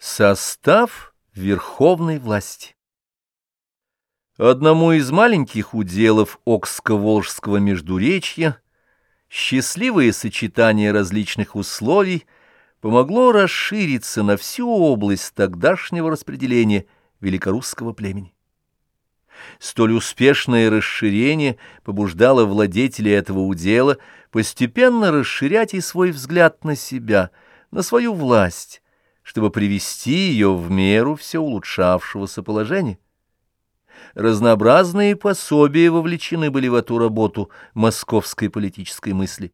Состав верховной власти Одному из маленьких уделов Окско-Волжского междуречья счастливое сочетание различных условий помогло расшириться на всю область тогдашнего распределения великорусского племени. Столь успешное расширение побуждало владетелей этого удела постепенно расширять и свой взгляд на себя, на свою власть, чтобы привести ее в меру все улучшавшегося положения. Разнообразные пособия вовлечены были в эту работу московской политической мысли.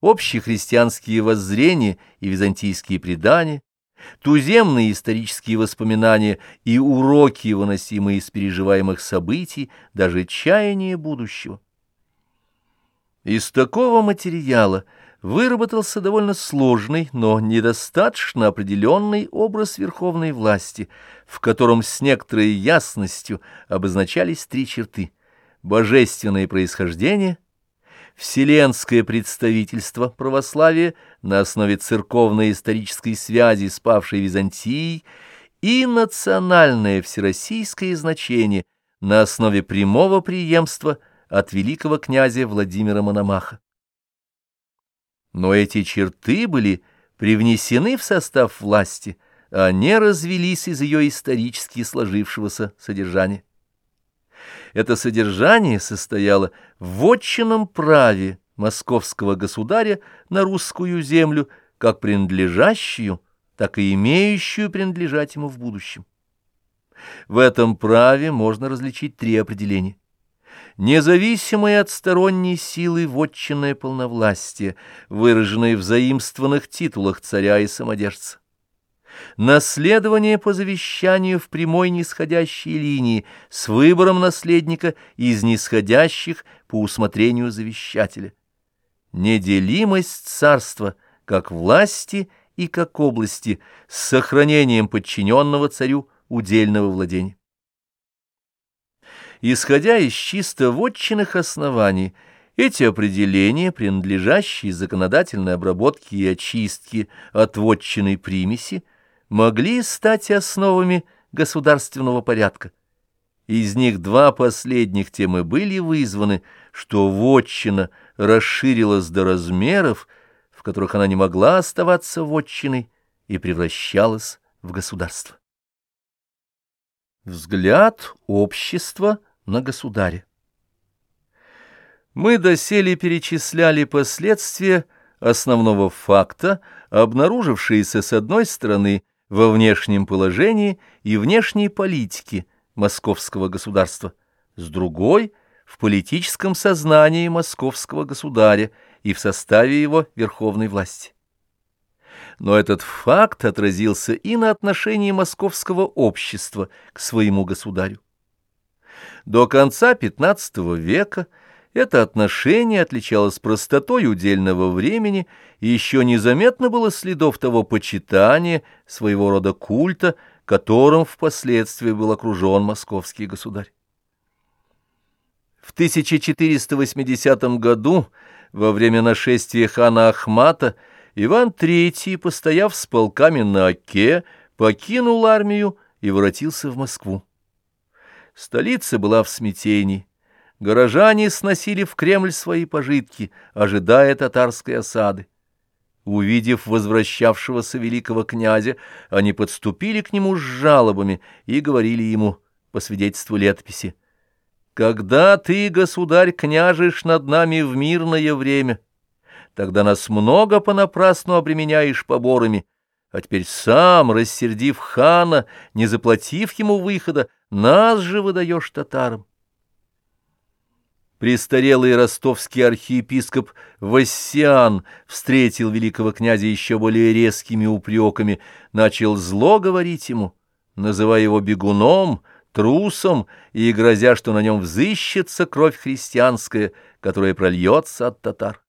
Общехристианские воззрения и византийские предания, туземные исторические воспоминания и уроки, выносимые из переживаемых событий, даже чаяние будущего. Из такого материала – выработался довольно сложный, но недостаточно определенный образ верховной власти, в котором с некоторой ясностью обозначались три черты – божественное происхождение, вселенское представительство православия на основе церковной исторической связи с павшей Византией и национальное всероссийское значение на основе прямого преемства от великого князя Владимира Мономаха но эти черты были привнесены в состав власти, а не развелись из ее исторически сложившегося содержания. Это содержание состояло в вотчинном праве московского государя на русскую землю, как принадлежащую, так и имеющую принадлежать ему в будущем. В этом праве можно различить три определения независимое от сторонней силы вотчинное полновластие, выраженное в заимствованных титулах царя и самодержца. Наследование по завещанию в прямой нисходящей линии с выбором наследника из нисходящих по усмотрению завещателя. Неделимость царства как власти и как области с сохранением подчиненного царю удельного владения. Исходя из чисто вотчинных оснований, эти определения, принадлежащие законодательной обработке и очистке от вотчинной примеси, могли стать основами государственного порядка. Из них два последних темы были вызваны, что вотчина расширилась до размеров, в которых она не могла оставаться вотчиной и превращалась в государство. Взгляд общества на государя. Мы доселе перечисляли последствия основного факта, обнаружившиеся с одной стороны во внешнем положении и внешней политике московского государства, с другой — в политическом сознании московского государя и в составе его верховной власти. Но этот факт отразился и на отношении московского общества к своему государю. До конца XV века это отношение отличалось простотой удельного времени, и еще незаметно было следов того почитания, своего рода культа, которым впоследствии был окружен московский государь. В 1480 году, во время нашествия хана Ахмата, Иван III, постояв с полками на Оке, покинул армию и воротился в Москву. Столица была в смятении. Горожане сносили в Кремль свои пожитки, ожидая татарской осады. Увидев возвращавшегося великого князя, они подступили к нему с жалобами и говорили ему, по свидетельству летописи, «Когда ты, государь, княжишь над нами в мирное время, тогда нас много понапрасну обременяешь поборами, а теперь сам, рассердив хана, не заплатив ему выхода, нас же выдаешь татарам. Престарелый ростовский архиепископ Вассиан встретил великого князя еще более резкими упреками, начал зло говорить ему, называя его бегуном, трусом и грозя, что на нем взыщется кровь христианская, которая прольется от татар.